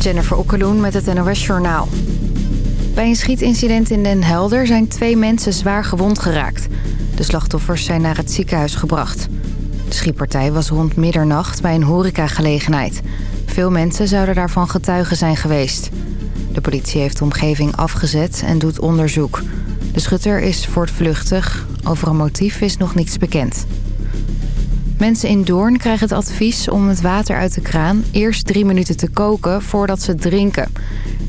Jennifer Okkeloen met het NOS Journaal. Bij een schietincident in Den Helder zijn twee mensen zwaar gewond geraakt. De slachtoffers zijn naar het ziekenhuis gebracht. De schietpartij was rond middernacht bij een horecagelegenheid. Veel mensen zouden daarvan getuigen zijn geweest. De politie heeft de omgeving afgezet en doet onderzoek. De schutter is voortvluchtig. Over een motief is nog niets bekend. Mensen in Doorn krijgen het advies om het water uit de kraan... eerst drie minuten te koken voordat ze drinken.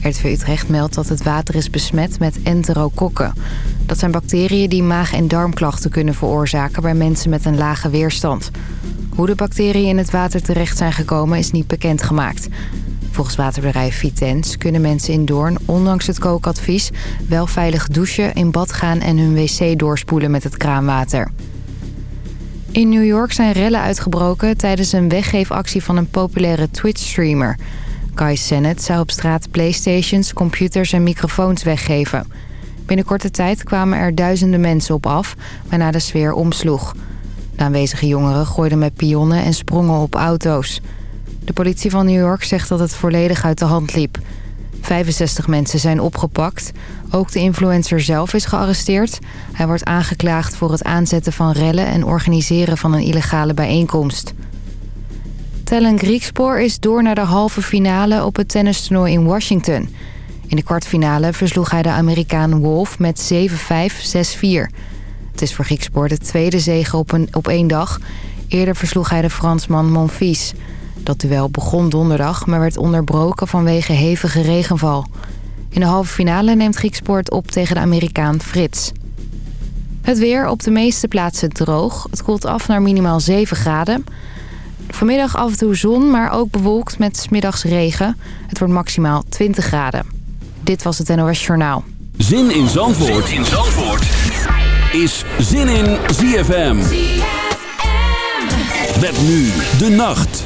RTV Utrecht meldt dat het water is besmet met enterokokken. Dat zijn bacteriën die maag- en darmklachten kunnen veroorzaken... bij mensen met een lage weerstand. Hoe de bacteriën in het water terecht zijn gekomen is niet bekendgemaakt. Volgens waterbedrijf Vitens kunnen mensen in Doorn, ondanks het kookadvies... wel veilig douchen, in bad gaan en hun wc doorspoelen met het kraanwater. In New York zijn rellen uitgebroken tijdens een weggeefactie van een populaire Twitch-streamer. Kai Sennett zou op straat playstations, computers en microfoons weggeven. Binnen korte tijd kwamen er duizenden mensen op af, waarna de sfeer omsloeg. De aanwezige jongeren gooiden met pionnen en sprongen op auto's. De politie van New York zegt dat het volledig uit de hand liep. 65 mensen zijn opgepakt. Ook de influencer zelf is gearresteerd. Hij wordt aangeklaagd voor het aanzetten van rellen... en organiseren van een illegale bijeenkomst. Tellen Griekspoor is door naar de halve finale op het tennistoernooi in Washington. In de kwartfinale versloeg hij de Amerikaan Wolf met 7-5, 6-4. Het is voor Griekspoor de tweede zege op, een, op één dag. Eerder versloeg hij de Fransman Monfils... Dat duel begon donderdag, maar werd onderbroken vanwege hevige regenval. In de halve finale neemt Grieksport op tegen de Amerikaan Frits. Het weer op de meeste plaatsen droog. Het koelt af naar minimaal 7 graden. Vanmiddag af en toe zon, maar ook bewolkt met smiddags regen. Het wordt maximaal 20 graden. Dit was het NOS Journaal. Zin in Zandvoort, zin in Zandvoort. is Zin in ZFM. Met nu de nacht.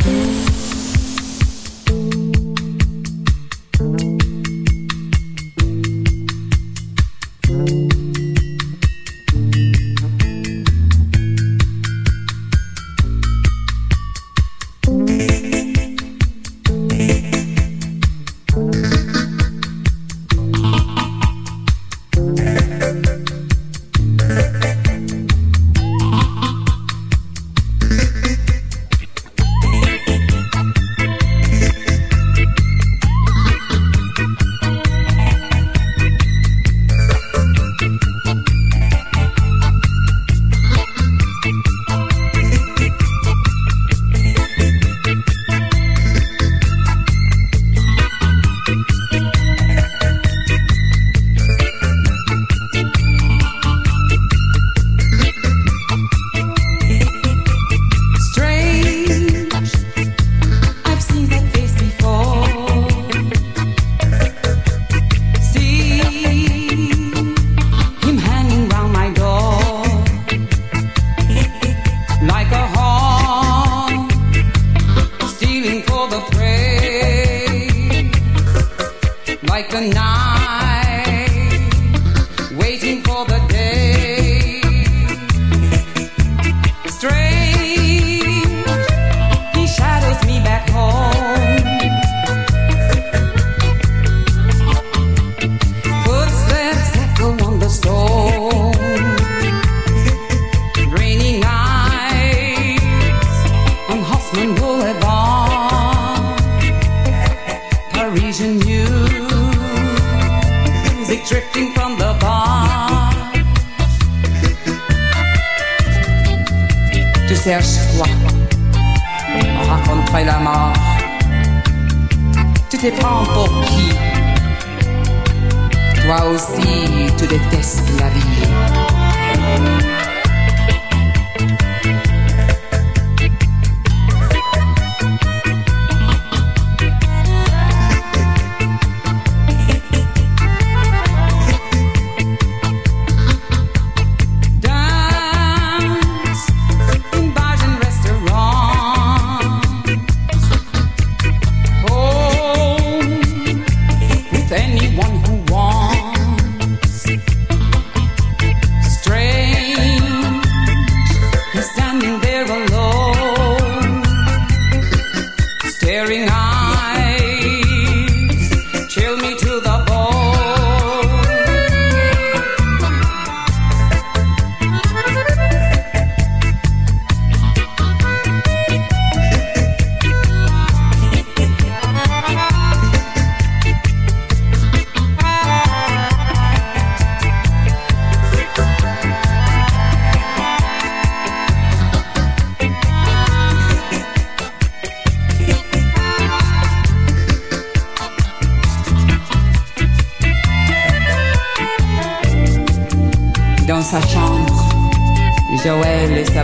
Et sa.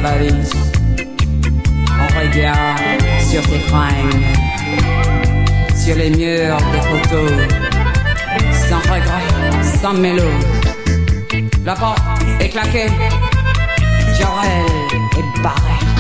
On regarde sur ses fringues, sur les murs des photos, sans regret, sans mélo. La porte est claquée, Jorel est barré.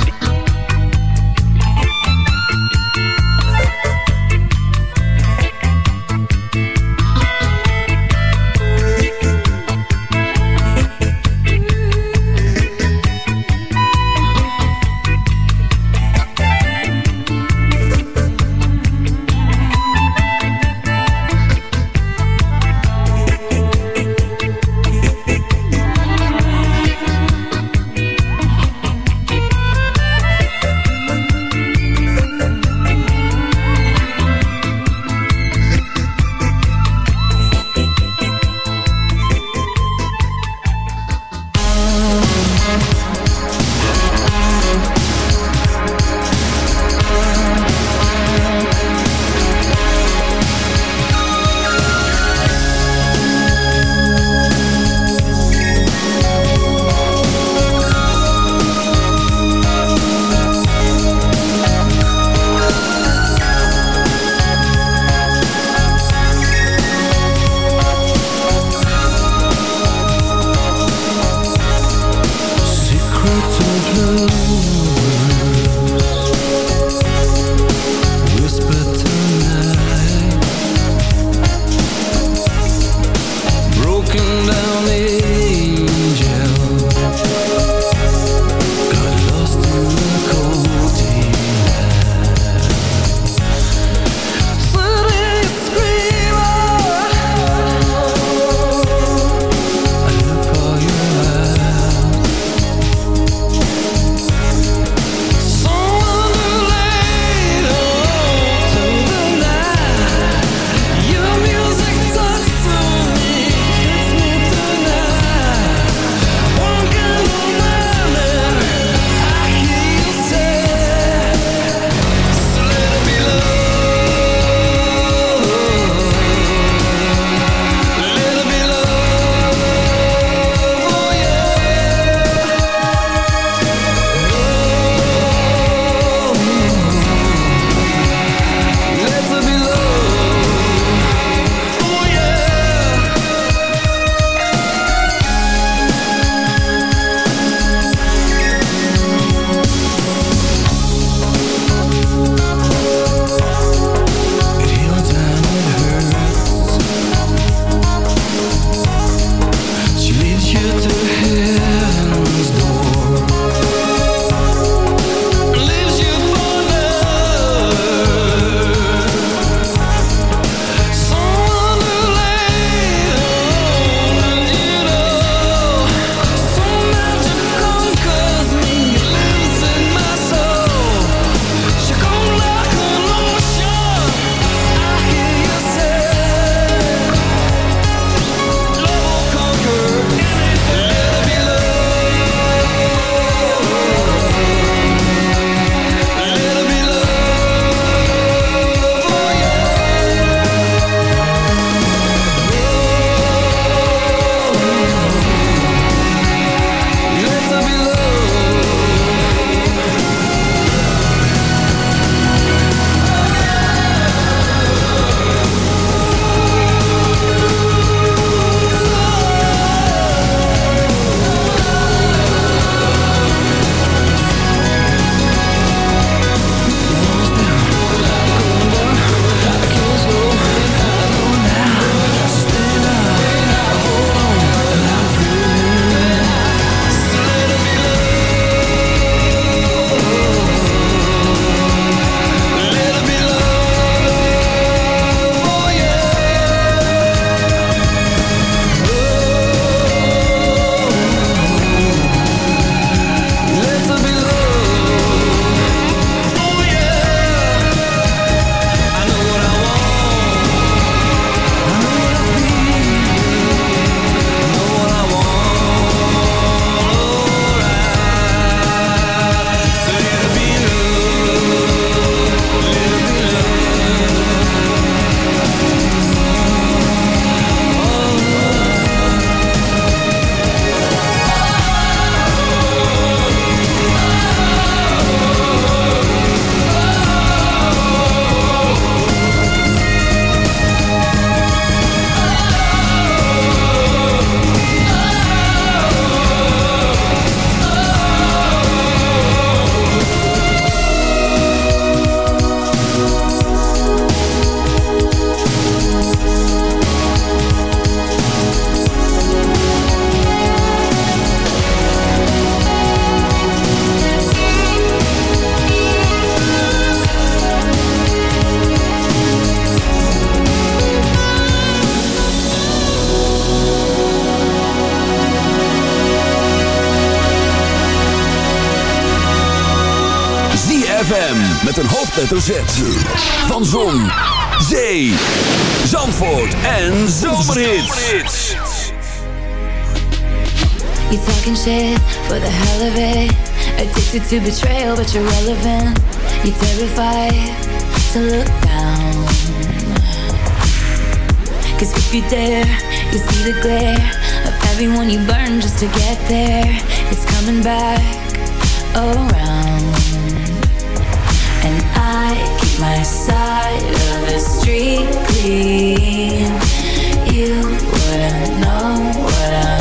ZFM met een hoofdletter Z. Van Zon, Zee, Zandvoort en Zomerhits. You talking shit for the hell of it. Addicted to betrayal, but you're relevant. You terrified to look down. Cause if you there you see the glare of everyone you burn just to get there. It's coming back around. my side of the street clean. You wouldn't know what I'm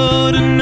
and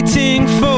waiting for.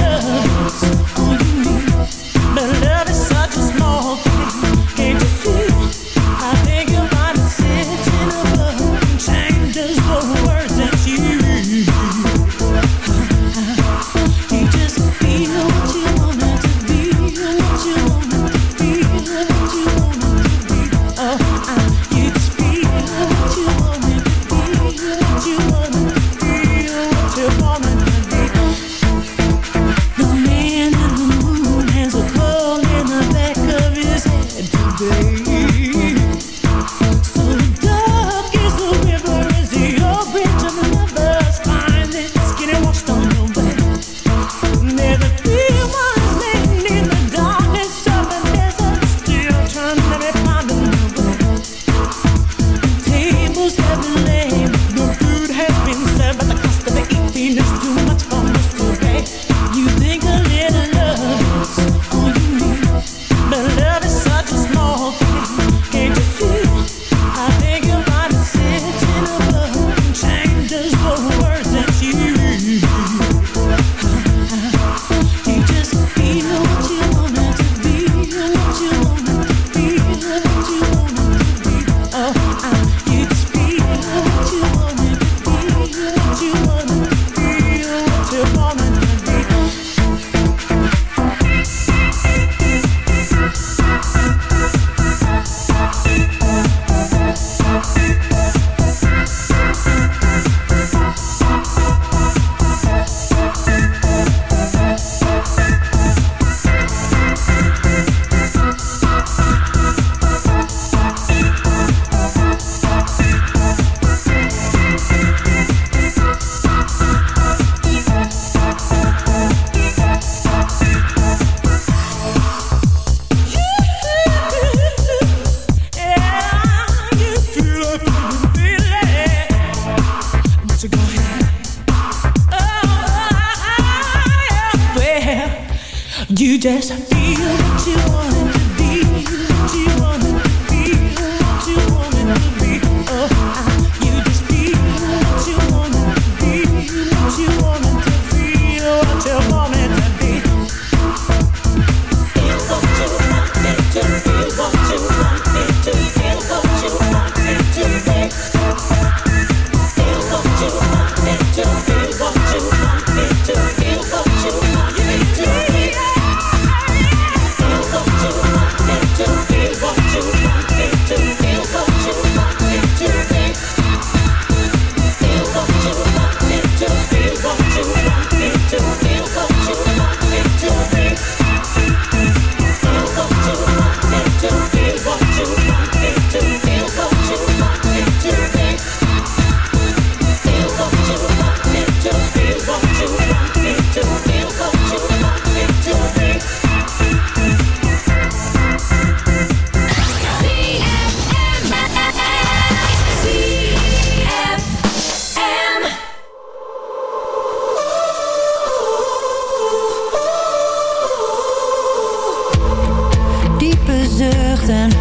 Langs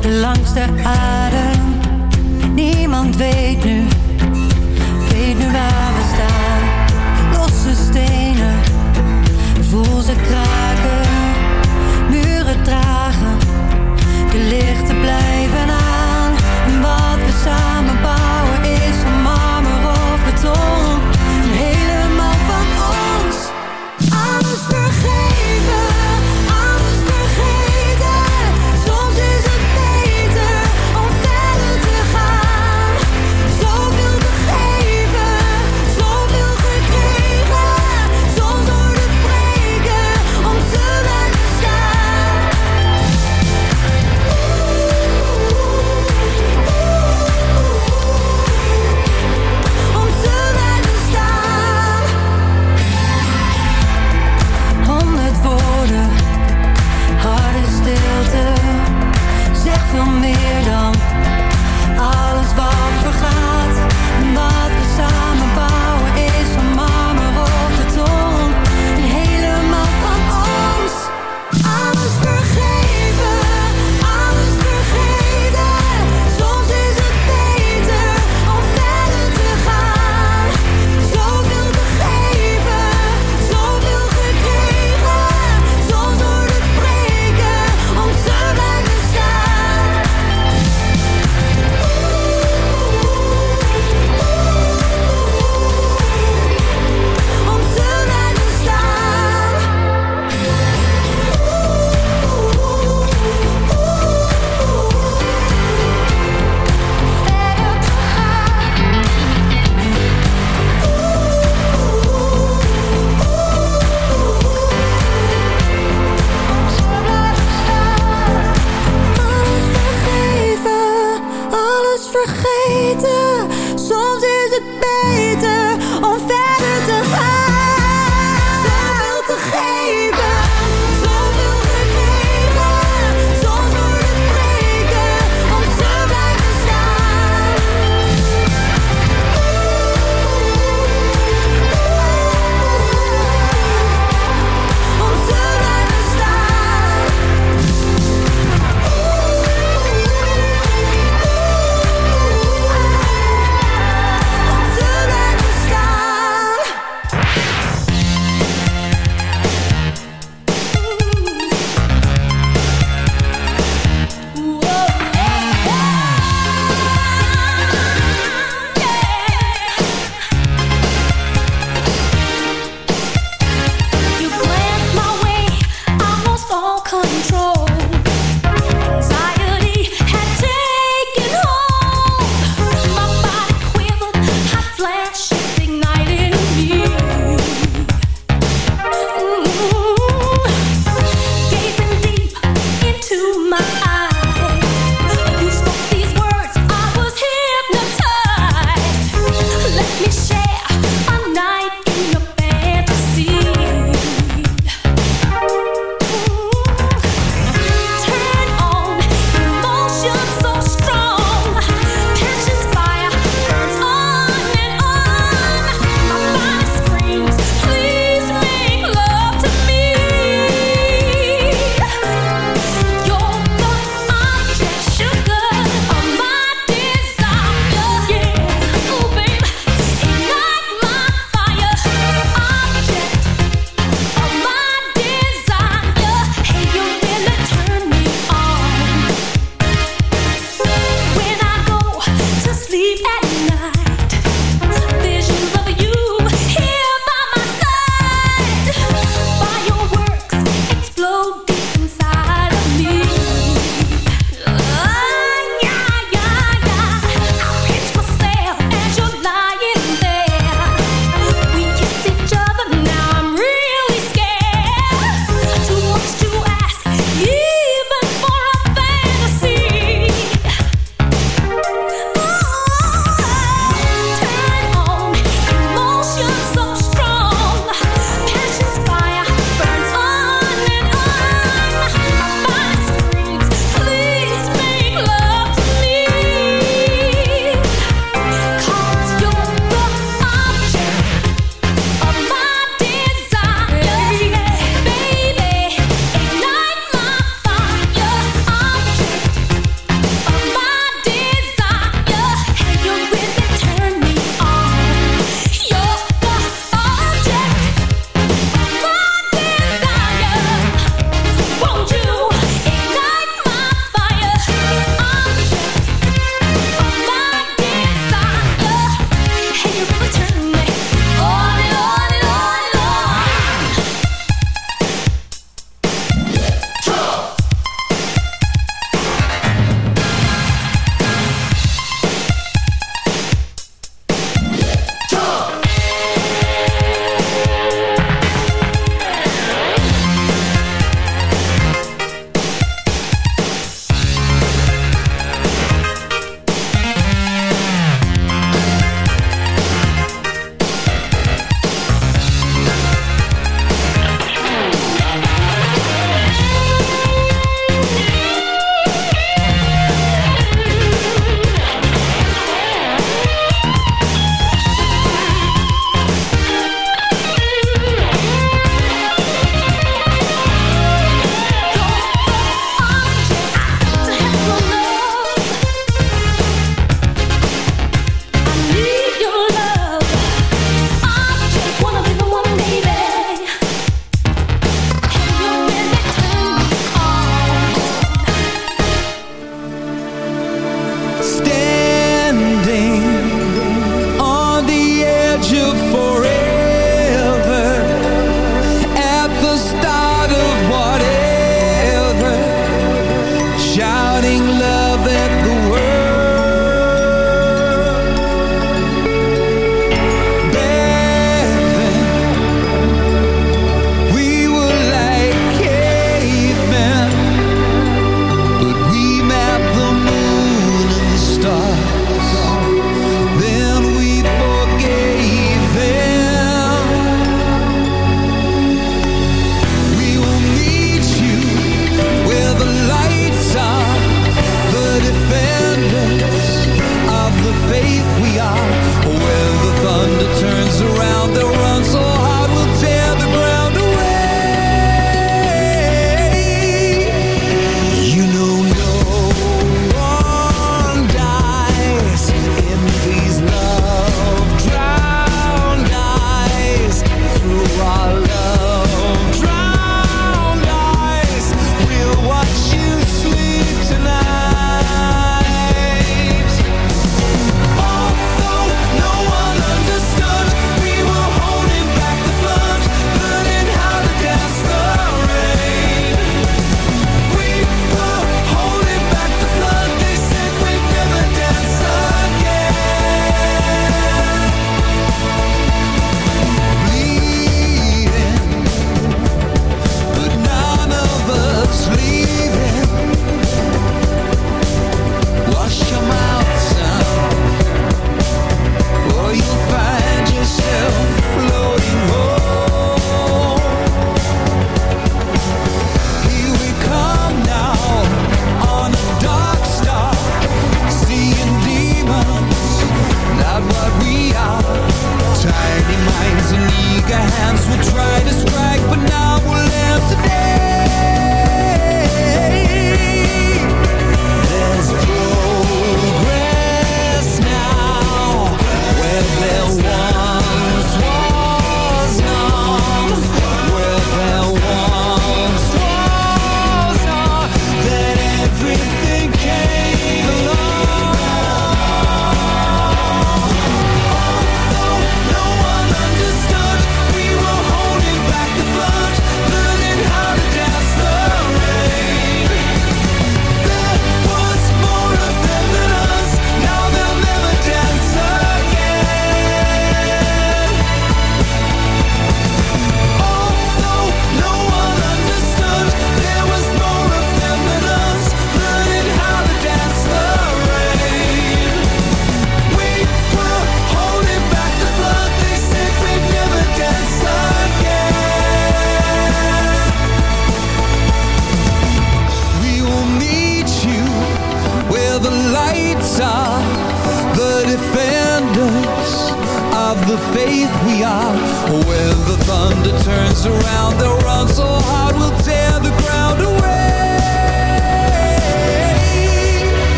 de langste adem. Niemand weet nu, weet nu waar we staan. Losse stenen, voel ze kracht.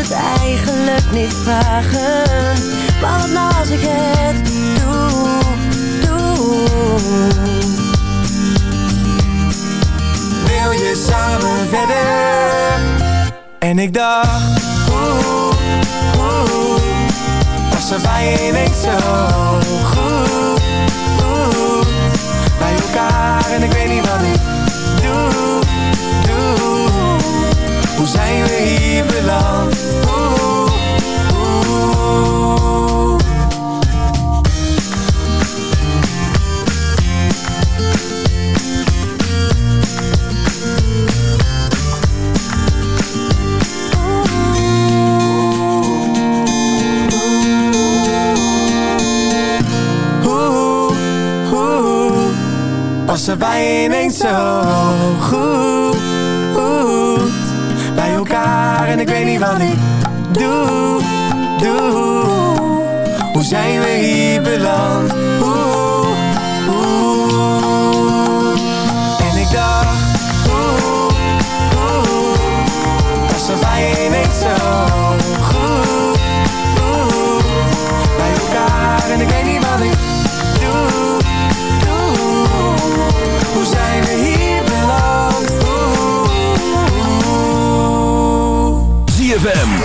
het eigenlijk niet vragen. Maar wat nou als ik het doe, doe. Wil je samen verder? En ik dacht, oeh, oeh Was er bij je zo goed, goed Bij elkaar en ik weet niet wat ik Hoe zijn we hier beland? Hoe, ineens zo wat ik doe, doe. Hoe zijn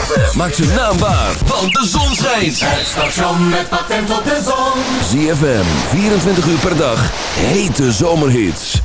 ZFM. Maak zijn naam waar, want de zon schijnt. Het station met patent op de zon. ZFM, 24 uur per dag. Hete zomerhits.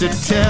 to tell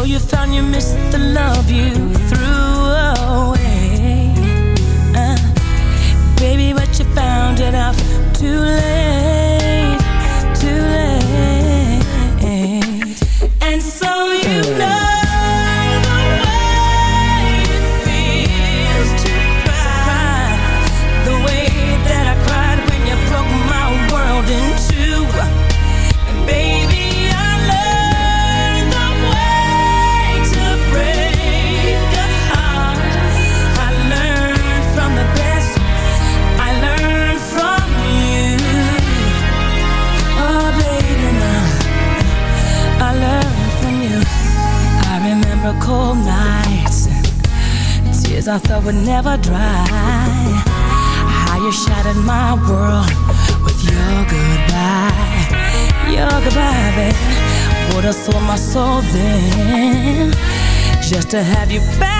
So you found you missed the love you threw. to have you back.